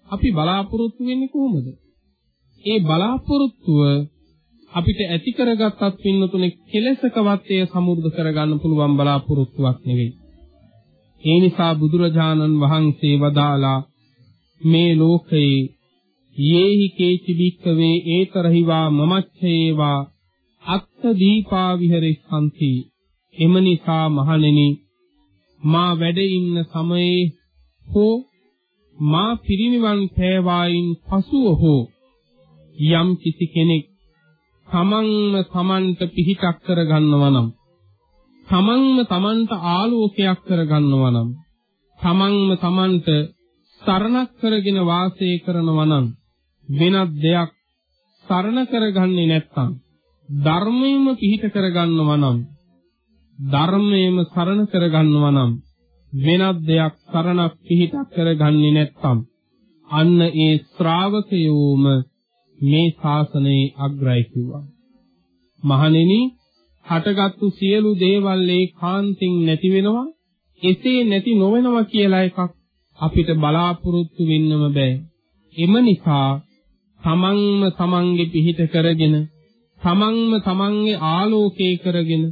අපි බලාපොරොත්තු වෙන්නේ කොහොමද? ඒ බලාපොරොත්තුව අපිට ඇති කරගත්තත් පින්නතුනේ කෙලසකවත් එය සමුර්ධ කරගන්න පුළුවන් බලාපොරොත්තුවක් නෙවෙයි. ඒ නිසා බුදුරජාණන් වහන්සේ වදාලා මේ ලෝකයේ යේහි කේචි බික්කවේ ඒතරහිවා මමච්ඡේවා අත්ථ දීපා විහෙරෙස්සන්ති එම නිසා මහණෙනි මා වැඩ ඉන්න සමයේ හෝ මා පිරිනිවන් පෑවායින් පසුව හෝ යම් කිසි කෙනෙක් තමන්ම තමන්ට පිහිටක් කරගන්නවා නම් තමන්ම තමන්ට ආලෝකයක් කරගන්නවා නම් තමන්ම තමන්ට සරණක් කරගෙන වාසය කරනවා නම් වෙනත් දෙයක් සරණ කරගන්නේ නැත්නම් ධර්මයෙන්ම පිහිට කරගන්නවා නම් ධර්මයෙන්ම සරණ කරගන්නවා නම් වෙනත් දෙයක් සරණක් පිහිටක් කරගන්නේ නැත්නම් අන්න ඒ ශ්‍රාවකයෝම මේ ශාසනයේ අග්‍රයි කිව්වා. මහණෙනි හටගත්තු සියලු දේවල් ඒකාන්තින් නැති වෙනවා. එසේ නැති නොවෙනවා කියලා එකක් අපිට බලාපොරොත්තු වෙන්නම බෑ. එම නිසා තමන්ම තමන්ගේ පිහිට කරගෙන තමන්ම තමන්ගේ ආලෝකේ කරගෙන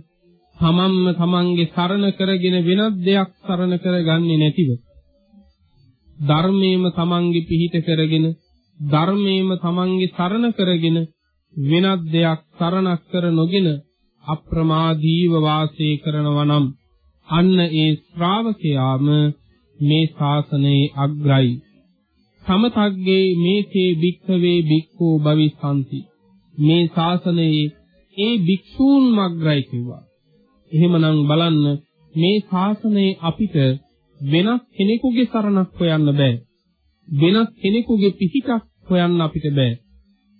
තමන්ම තමන්ගේ සරණ කරගෙන වෙනත් දෙයක් සරණ කරගන්නේ නැතිව ධර්මයේම තමන්ගේ පිහිට කරගෙන ධර්මයේම තමන්ගේ සරණ කරගෙන වෙනත් දෙයක් සරණක් කර නොගෙන අප්‍රමාදීව වාසය කරනවා නම් අන්න ඒ ශ්‍රාවකයාම මේ ශාසනයේ අග්‍රයි. සමතග්ගේ මේකේ භික්ඛවේ භික්ඛූ භවිසanti මේ ශාසනයේ ඒ භික්ෂූන් මග්‍රයි කිව්වා. එහෙමනම් බලන්න මේ ශාසනයේ අපිට වෙනත් කෙනෙකුගේ සරණක් හොයන්න බෑ. වෙනත් කෙනෙකුගේ පිහිටක් හොයන්න අපිට බෑ.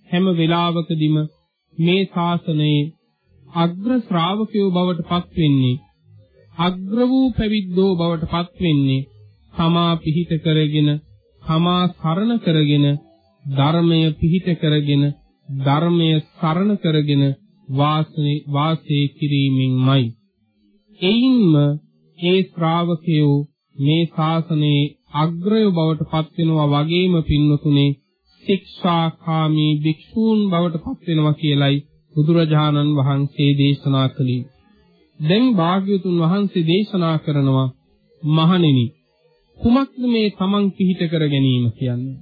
හැම වෙලාවකදීම මේ ශාසනයේ අග්‍ර ශ්‍රාවකයෝ බවට පත් වෙන්නේ අග්‍ර වූ පැවිද්දෝ බවට පත් වෙන්නේ තමා පිහිට කරගෙන තමා සරණ කරගෙන ධර්මය පිහිට කරගෙන ධර්මය සරණ කරගෙන වාසනේ වාසය කිරීමෙන්මයි එයින්ම ඒ ශ්‍රාවකයෝ මේ ශාසනයේ අග්‍රය බවට පත් වෙනවා වගේම පින්නතුනේ ශික්ෂාකාමී භික්ෂූන් බවට පත් වෙනවා කියලයි බුදුරජාණන් වහන්සේ දේශනා කළේ. දැන් භාග්‍යතුන් වහන්සේ දේශනා කරනවා මහණෙනි කුමක්ද මේ තමන් පිහිට කර ගැනීම කියන්නේ?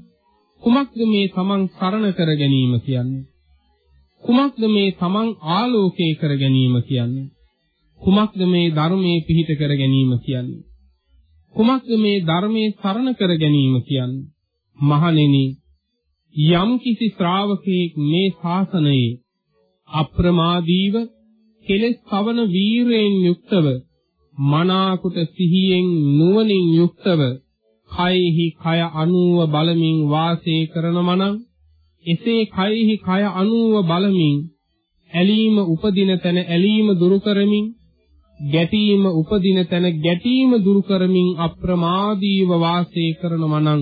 කුමක්ද මේ තමන් සරණ කර ගැනීම කියන්නේ? කුමක්ද මේ තමන් ආලෝකේ කර ගැනීම කියන්නේ? කුමක්ද මේ ධර්මයේ පිහිට කර ගැනීම කියන්නේ? කුමක්ද මේ ධර්මයේ සරණ කර ගැනීම කියන්නේ? මහණෙනි යම් කිසි ශ්‍රාවකෙක් මේ ශාසනයේ අප්‍රමාදීව කෙලෙස් කවන වීරයෙන් යුක්තව මනාකුට සිහියෙන් නුවණින් යුක්තව කයෙහි කය අනුව බලමින් වාසය කරනමනම් එසේ කයෙහි කය අනුව බලමින් ඇලීම උපදින තැන ඇලීම දුරු කරමින් ගැටීම උපදින තැන ගැටීම දුරු කරමින් අප්‍රමාදීව වාසය කරනවා නම්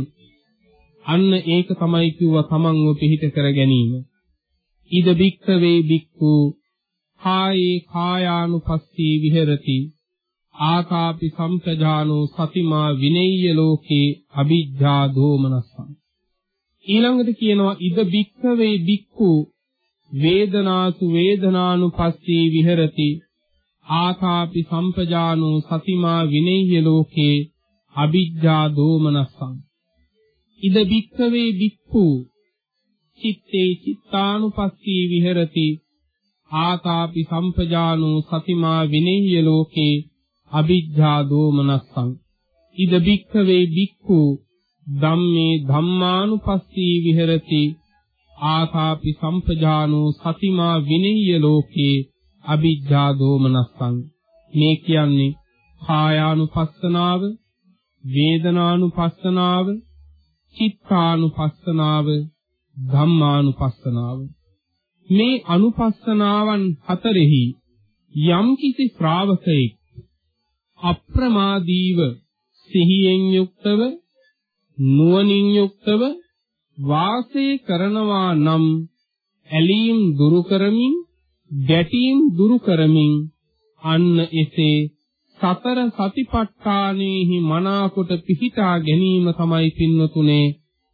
අන්න ඒක තමයි කිව්ව තමන්ව පිහිට කර ගැනීම. ඉද බික්කවේ බික්ඛු කායේ කායානුපස්සී විහෙරති. ආකාපි සම්පජානෝ සතිමා විනෙය්‍ය ලෝකේ අ비ජ්ජා දෝමනස්සං. ඊළඟට කියනවා ඉද බික්කවේ බික්ඛු වේදනාසු වේදනානුපස්සී විහෙරති. ආකාපි සම්පජානෝ සතිමා විනෙය්‍ය ලෝකේ අ비ජ්ජා දෝමනස්සං. ඉද බික්කවේ බික්ඛු චිත්තේ චිත්තානුපස්සී විහෙරති. ආකාපි සම්පජානෝ සතිමා විනෙය්‍ය ලෝකේ අ비ජ්ජා දෝමනස්සං. ඉද බික්ඛවේ බික්ඛු ධම්මේ ධම්මානුපස්සී විහෙරති. ආකාපි සම්පජානෝ සතිමා විනෙය්‍ය ලෝකේ අ비ජ්ජා දෝමනස්සං. මේ කියන්නේ කායානුපස්සනාව වේදනානුපස්සනාව චිත්තානුපස්සනාව ධම්මානුපස්සනාව. මේ අනුපස්සනාවන් හතරෙහි යම්කිසි ශ්‍රාවකෙක් අප්‍රමාදීව සිහියෙන් යුක්තව නුවණින් යුක්තව වාසය කරනවා නම් ඇලීම් දුරු කරමින් ගැටීම් දුරු කරමින් අන්න එසේ සතර සතිපට්ඨානෙහි මනාකොට පිහිටා ගැනීම තමයි පින්නතුනේ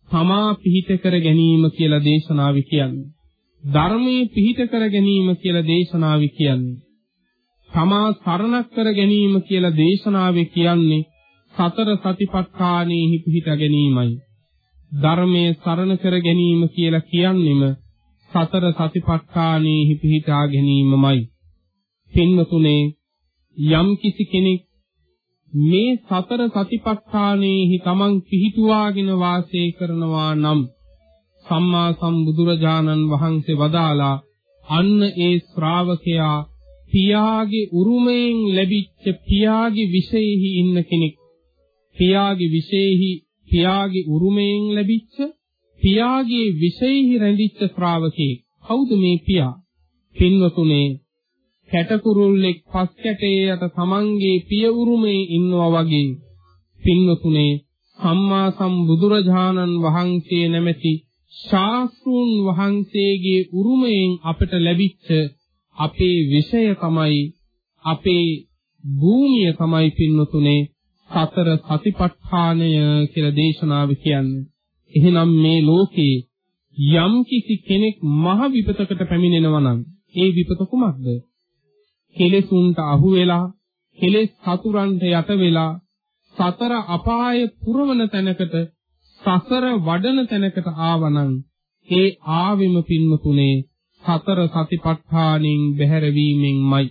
තමා පිහිට කර ගැනීම කියලා දේශනාවි කියන්නේ. ධර්මයේ පිහිට කර ගැනීම කියලා දේශනාවි කියන්නේ. තමා සරණක් කර ගැනීම කියලා දේශනාවේ කියන්නේ සතර සතිපට්ඨානෙහි පිහිට ගැනීමයි. ධර්මයේ සරණ කර ගැනීම කියලා කියන්නෙම සතර සතිපට්ඨානෙහි පිහිටා ගැනීමමයි. පින්වතුනේ යම් කිසි කෙනෙක් මේ සතර සතිපට්ඨානෙහි තමන් පිහිටුවාගෙන වාසය කරනවා නම් සම්මා සම්බුදුරජාණන් වහන්සේ වදාලා අන්න ඒ ශ්‍රාවකයා පියාගේ උරුමයෙන් ලැබිච්ච පියාගේ විශේෂෙහි ඉන්න කෙනෙක්. පියාගේ විශේෂෙහි පියාගේ උරුමයෙන් ලැබිච්ච පියාගේ විශේෂෙහි රැඳිච්ච ශ්‍රාවකෙක් කවුද මේ පියා? පින්වතුනේ කැටකුරුල්ලෙක් පස් කැටේ යට තමන්ගේ පිය උරුමේ ඉන්නවා වගේ පින්වතුනේ සම්මා සම්බුදුරජාණන් වහන්සේ නැමැති ශාස්ත්‍රුන් වහන්සේගේ උරුමයෙන් අපට ලැබිච්ච අපේ විෂය තමයි අපේ භූමිය තමයි පින්නතුනේ සතර සතිපට්ඨානය කියලා දේශනාව කියන්නේ. එහෙනම් මේ ලෝකේ යම් කිසි කෙනෙක් මහ විපතකට පැමිණෙනවා නම් ඒ විපත කුමක්ද? කෙලෙසුන්ට අහු වෙලා, කෙලෙස් සතුරන්ට යට වෙලා, සතර අපාය පුරවන තැනකට, සසර වඩන තැනකට ආවනම් ඒ ආවෙම පින්නතුනේ සතර සතිපට්ඨානෙන් බැහැරවීමෙන්මයි.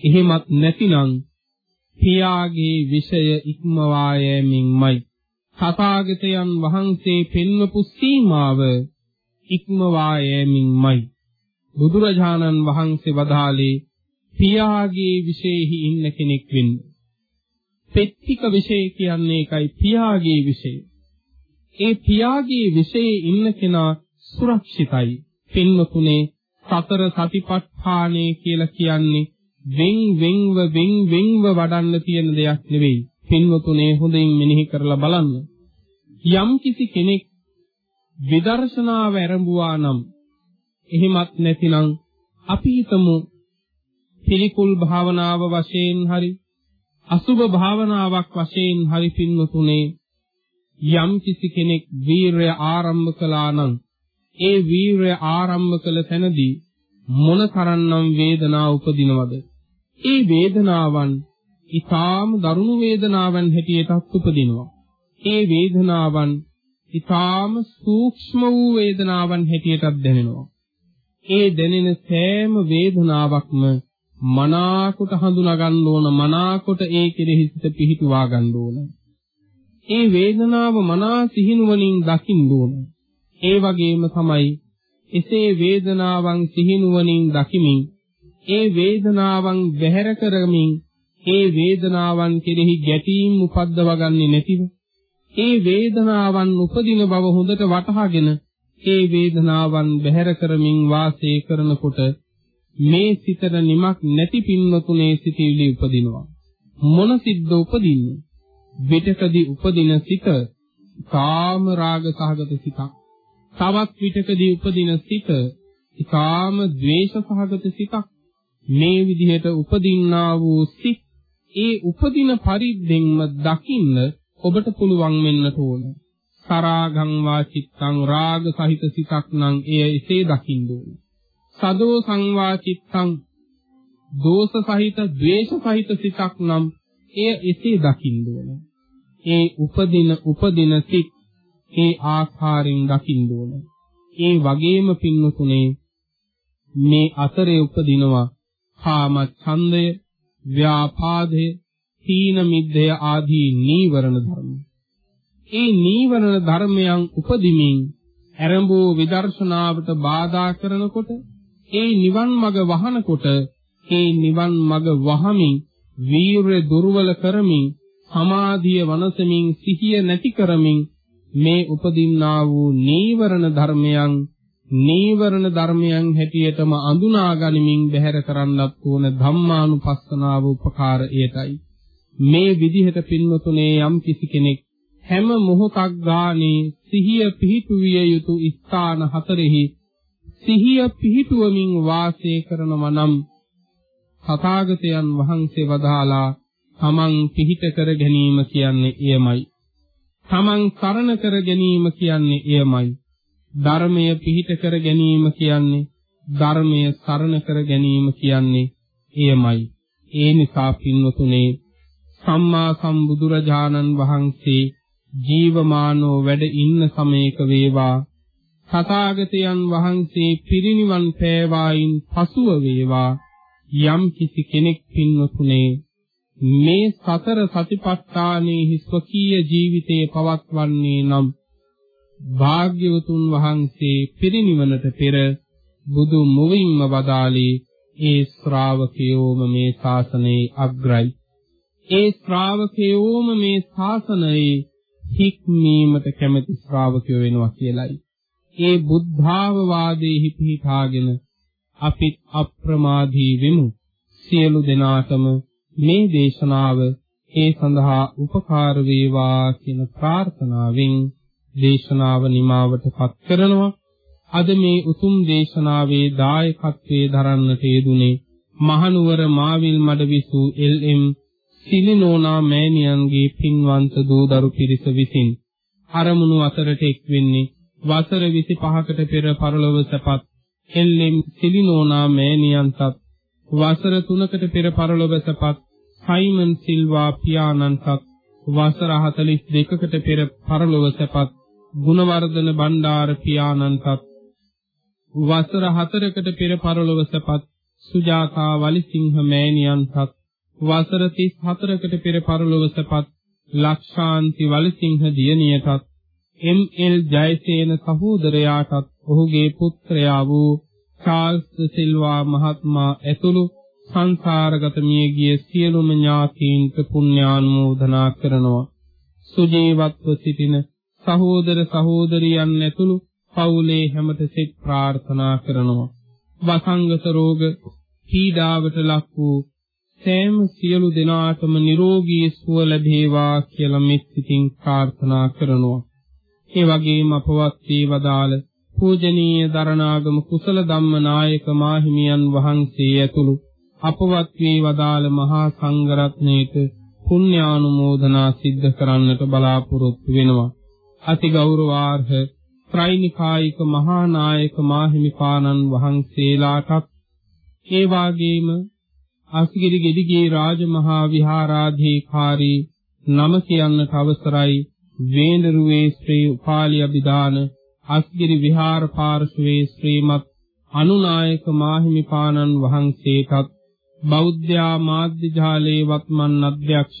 එහෙමත් නැතිනම් පියාගේ විෂය ඉක්මවා යෑමෙන්මයි. තථාගතයන් වහන්සේ පෙන්වපු සීමාව ඉක්මවා යෑමෙන්මයි. බුදුරජාණන් වහන්සේ වදාළේ පියාගේ විශේෂෙහි ඉන්න කෙනෙක් වෙන්න. පෙත්තික විශේෂ කියන්නේ ඒකයි පියාගේ විශේෂ. ඒ පියාගේ විශේෂයේ ඉන්න කෙනා සුරක්ෂිතයි. පින්වතුනේ සතර සතිපට්ඨානය කියලා කියන්නේ වෙන් වෙන්ව වෙන් වෙන්ව වඩන්න තියෙන දෙයක් නෙවෙයි. පින්වතුනේ හොඳින් මෙනෙහි කරලා බලන්න. යම් කිසි කෙනෙක් විදර්ශනාව ආරම්භුවා නම් එහෙමත් නැතිනම් අපි හිතමු පිළිකුල් භාවනාව වශයෙන් හරි අසුභ භාවනාවක් වශයෙන් හරි පින්වතුනේ යම් කිසි කෙනෙක් වීරය ආරම්භ කළා නම් ඒ වීරය ආරම්භ කළ තැනදී මොන තරම්නම් වේදනාව උපදිනවද? ඒ වේදනාවන් ඊටාම දරුණු වේදනාවන් හැටියටත් උපදිනවා. ඒ වේදනාවන් ඊටාම සූක්ෂම වූ වේදනාවන් හැටියටත් දැනෙනවා. ඒ දැනෙන සෑම වේදනාවක්ම මනාකොට හඳුනා ගන්න ඕන මනාකොට ඒ කෙරෙහි සිත පිහිටුවා ගන්න ඕන. ඒ වේදනාව මනා සිහිනුවණින් දකින්න ඕන. ඒ වගේම තමයි එසේ වේදනාවන් සිහිනුවණින් දකිමින් ඒ වේදනාවන් බැහැර කරමින් ඒ වේදනාවන් කෙරෙහි ගැටීම් උපද්දවගන්නේ නැතිව ඒ වේදනාවන් උපදින බව හොඳට වටහාගෙන ඒ වේදනාවන් බැහැර කරමින් වාසය කරනකොට මේ සිතට නිමක් නැති පින්වතුනේ සිටිවිලි උපදිනවා මොන සිද්ද උපදින්නේ විතකදී උපදින සිත කාම රාග සහගත සිතක් තවත් විතකදී උපදින සිත ඊකාම ද්වේෂ සහගත සිතක් මේ විදිහට උපදින්නා වූ සිත් ඒ උපදින පරිද්දෙන්ම දකින්න ඔබට පුළුවන් වෙන්නට ඕන. සරාගං වා චිත්තං රාග සහිත සිතක් නම් එය එසේ දකින්න ඕන. සදෝ සංවා චිත්තං දෝෂ සහිත ද්වේෂ සහිත සිතක් නම් එය එසේ දකින්න ඕන. ඒ උපදින උපදින සිත් ඒ ආකාරයෙන් දකින්න ඕන. ඒ වගේම පින්නතුනේ මේ අතරේ උපදිනවා කාම ඡන්දය, ව්‍යාපාදය, තීන මිද්දය ආදී නීවරණ ධර්ම. ඒ නීවරණ ධර්මයන් උපදිමින් ඇරඹෝ විදර්ශනාවට බාධා කරනකොට ඒ නිවන් මඟ වහනකොට ඒ නිවන් මඟ වහමින් වීරය දුර්වල කරමින් සමාධිය වනසමින් සිහිය නැති කරමින් මේ උපදින්නා වූ නීවරණ ධර්මයන් නීවරණ ධර්මයන් හැටියටම අඳුනා ගනිමින් බැහැර කරන්නත් ඕන ධම්මානුපස්සනාව උපකාර එයටයි. මේ විදිහට පින්වතුනේ යම් කිසි කෙනෙක් හැම මොහොතක් ගානේ සිහිය පිහිටුවිය යුතු ස්ථාන හතරෙහි සිහිය පිහිටුවමින් වාසය කරනවා නම් තථාගතයන් වහන්සේ වදාලා තමන් පිහිට කර ගැනීම කියන්නේ එයමයි. තමන් කරණ කර ගැනීම කියන්නේ එයමයි. ධර්මය පිහිට කර ගැනීම කියන්නේ ධර්මය සරණ කර ගැනීම කියන්නේ එයමයි. ඒ නිසා පින්වතුනේ සම්මා සම්බුදුරජාණන් වහන්සේ ජීවමානෝ වැඩ ඉන්න සමයක වේවා තථාගතයන් වහන්සේ පිරිනිවන් පෑවායින් පසුව වේවා යම් කිසි කෙනෙක් පින්වතුනේ මේ සතර සතිපට්ඨානෙහි ස්වකීය ජීවිතයේ පවත්වන්නේ නම් භාග්‍යවතුන් වහන්සේ පිරිනිවනට පෙර බුදු මුවින්ම වදාළේ ඒ ශ්‍රාවකයෝම මේ ශාසනයේ අග්‍රයි. ඒ ශ්‍රාවකයෝම මේ ශාසනයේ හික්මීමට කැමැති ශ්‍රාවකයෝ වෙනවා කියලයි. ඒ බුද්ධාවවාදයේ පිහිටාගෙන අපිත් අප්‍රමාදී වෙමු. සියලු දෙනාටම මේ දේශනාව ඒ සඳහා උපකාර වේවා කියන ප්‍රාර්ථනාවෙන් දේශනාව නිමාවට පත් කරනවා. අද මේ උතුම් දේශනාවේ දායකත්වයේ දරන්නට යෙදුනේ මහනුවර මාවිල් මඩ විසූ එල්.එම්. සිලිනෝනා මෑණියන්ගේ පින්වන්ත දූදරු පිරිස විසින් අරමුණු අතරට එක් වෙන්නේ වසර 25කට පෙර පරලොව සැපත් එල්.එම්. සිලිනෝනා මෑණියන්ටත් වසර 3කට පෙර පරලොව සැපත් සයිමන් සිල්වා පියාණන්ටත් වසර 42කට පෙර පරලොව සැපත් ගුණවර්ධන බණ්ඩාර පියාණන්ටත් වසර 4කට පෙර පරලොව සැපත් සුජාතා වලිසිංහ මෑණියන්ටත් වසර 34කට පෙර පරලොව සැපත් ලක්ෂාන්ති වලිසිංහ දියණියටත් එම්.එල්. ජයසේන සහෝදරයාටත් ඔහුගේ පුත්‍රයා වූ චාල්ස් සිල්වා මහත්මයා ඇතුළු සංසාරගත මියගිය සියලුම ඥාතීන්ට පුණ්‍යානුමෝදනා කරනවා. සුජීවත්ව සිටින සහෝදර සහෝදරියන් ඇතුළු පවුලේ හැමත සිත ප්‍රාර්ථනා කරනවා. වසංගත රෝග පීඩාවට ලක් වූ සෑම සියලු දෙනාටම නිරෝගී සුව ලැබේවා කියලා මෙත් සිතින් ප්‍රාර්ථනා කරනවා. ඒ වගේම අපවත් වී වදාළ පූජනීය දරණාගම කුසල ධම්මනායක මාහිමියන් වහන්සේ ඇතුළු අපවත් වී වදාළ මහා සංඝරත්නයේට පුණ්‍යානුමෝදනා සිද්ධ කරන්නට බලාපොරොත්තු වෙනවා. අති ගෞරවාර්හ ත්‍රිනිකායික මහා නායක මාහිමිපාණන් වහන්සේලාටත් ඒ වාගේම අස්ගිරි ගෙඩිගේ රාජමහා විහාරාධිකාරී නම කියන්නට අවසරයි වේඳරුවේ ශ්‍රී උපාලි අභිදාන අස්ගිරි විහාර පාර්ශවයේ ශ්‍රීමත් අනුනායක මාහිමිපාණන් වහන්සේටත් බෞද්ධ මාධ්‍ය ජාලේ වත්මන් අධ්‍යක්ෂ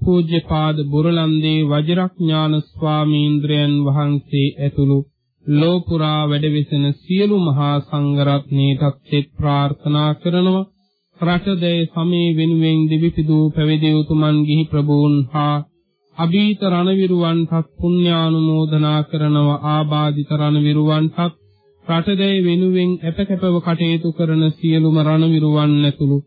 පූජ්‍යපාද බුරලන්දේ වජිරඥාන ස්වාමීන්ද්‍රයන් වහන්සේ ඇතුළු ලෝපුරා වැඩවිසෙන සියලු මහා සංඝරත්නයටත් සෙත් ප්‍රාර්ථනා කරනවා. රටදේ සමේ වෙනුවෙන් දිවිපිදූ පැවිදි උතුමන් ගිහි ප්‍රභූන් හා අභීත රණවිරුවන්ටත් පුණ්‍යානුමෝදනා කරනවා ආබාධිත රණවිරුවන්ටත් රටදේ වෙනුවෙන් අපකැපව කටයුතු කරන සියලුම රණවිරුවන් ඇතුළු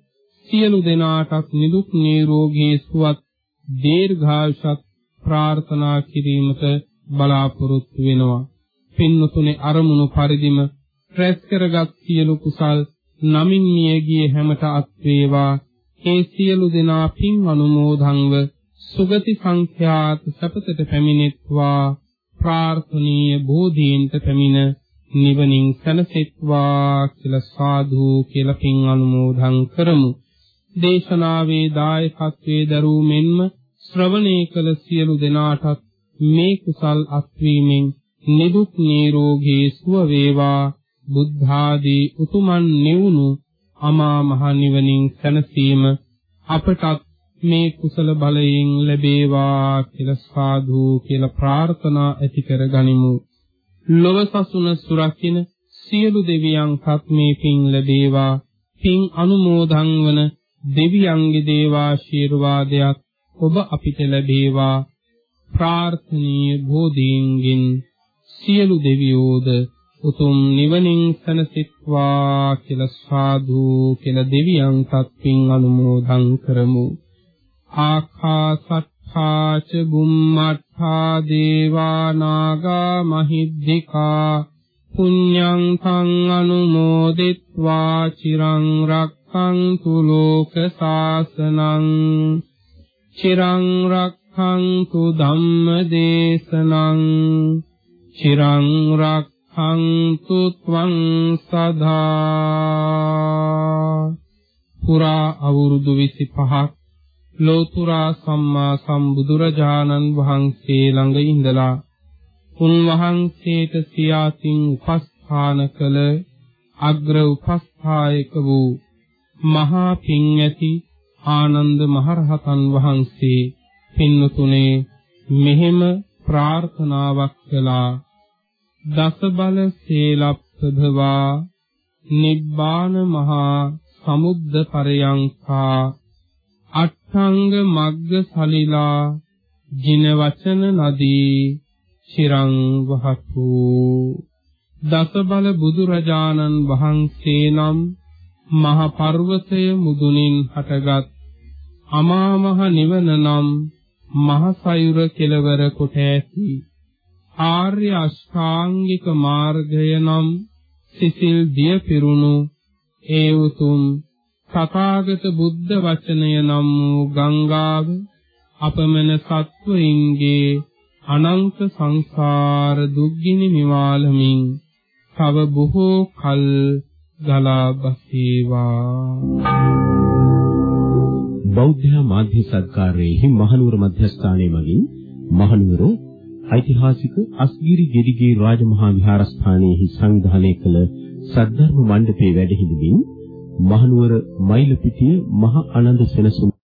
සියලු දෙනාටත් නිදුක් නිරෝගී සුවත් දීර්ඝායුෂත් ප්‍රාර්ථනා කිරීමට බලාපොරොත්තු වෙනවා. පින්නුතුනේ අරමුණු පරිදිම රැස් කරගත් සියලු කුසල් නමින් මියගිය හැමත අත් වේවා. ඒ සියලු දෙනා පින් අනුමෝදන්ව සුගති සංඛ්‍යාත සපතට පැමිණෙත්වා ප්‍රාර්ථනීය බෝධීන්ට පැමිණ නිවනින් සැනසෙත්වා කියලා සාදු කියලා පින් අනුමෝදන් කරමු. දේශනාවේ දායකත්වයේ දරූ මෙන්ම ශ්‍රවණය කළ සියලු දෙනාටත් මේ කුසල් අත්වීමෙන් නිදුක් නිරෝගී සුව වේවා බුද්ධාදී උතුමන් නිවුණු අමා මහ නිවනින් සැනසීම අපටත් මේ කුසල බලයෙන් ලැබේවා කියලා සාදු කියලා ප්‍රාර්ථනා ඇති කර ගනිමු. ලොව සසුන සුරකින්න සියලු දෙවියන්ටත් මේ පින් ලැබේවා. පින් අනුමෝදන් වන දෙවියන්ගේ දේවාශීර්වාදයක් ඔබ අපිට ලැබේවා. ප්‍රාර්ථනීය බෝධීන්ගෙන් සියලු දෙවියෝද උතුම් නිවනින් සැනසෙත්වා කියලා සාදු කියලා දෙවියන්ටත් පින් අනුමෝදන් කරමු. ආකාසත්තා ච බුම්මත්තා දේවා නාග මහිද්దికා පුඤ්ඤං තං අනුමෝදිත්වා චිරං රක්ඛන්තු ලෝක සාසනං චිරං රක්ඛන්තු ධම්ම දේශනං චිරං රක්ඛන්තු ත්වං සදා පුරා අවුරුදු 25ක් ලෝතුරා සම්මා සම්බුදුරජාණන් වහන්සේ ළඟ ඉඳලා උන්වහන්සේට සියාතින් උපස්ථාන කළ අග්‍ර උපස්ථායක වූ මහා පින් ඇති ආනන්ද මහරහතන් වහන්සේ පින්නතුනේ මෙහෙම ප්‍රාර්ථනාවක් කළා. දස බල සීලප්පභවා නිබ්බාන මහා සමුද්ද පරයන්කා අට්ඨංග මග්ග සලිලා ජින වචන නදී චිරං වහතු. දස බල බුදුරජාණන් වහන්සේ නම් මහ පර්වතය මුදුනින් හටගත් අමා මහ නිවන නම් මහ සයුර කෙලවර කොට ඇති. ආර්ය අෂ්ටාංගික මාර්ගය නම් සිසිල් දිය පිරුණු ඒ උතුම් තථාගත බුද්ධ වචනය නම් වූ ගංගාව අපමණ සත්වයින්ගේ අනන්ත සංසාර දුක්ගිනි නිවාලමින් තව බොහෝ කල් ගලා බසීවා. බෞද්ධ මාධ්‍ය සත්කාරයේ මහනුවර මධ්‍යස්ථානයේ මගින් මහනුවර ඓතිහාසික අස්ගිරි ගෙඩිගේ රාජමහා විහාරස්ථානයේහි සංවිධානය කළ සද්ධර්ම මණ්ඩපයේ වැඩ හිඳමින් මහනුවර මයිලපිටිය මහ ආනන්ද සෙනසුන්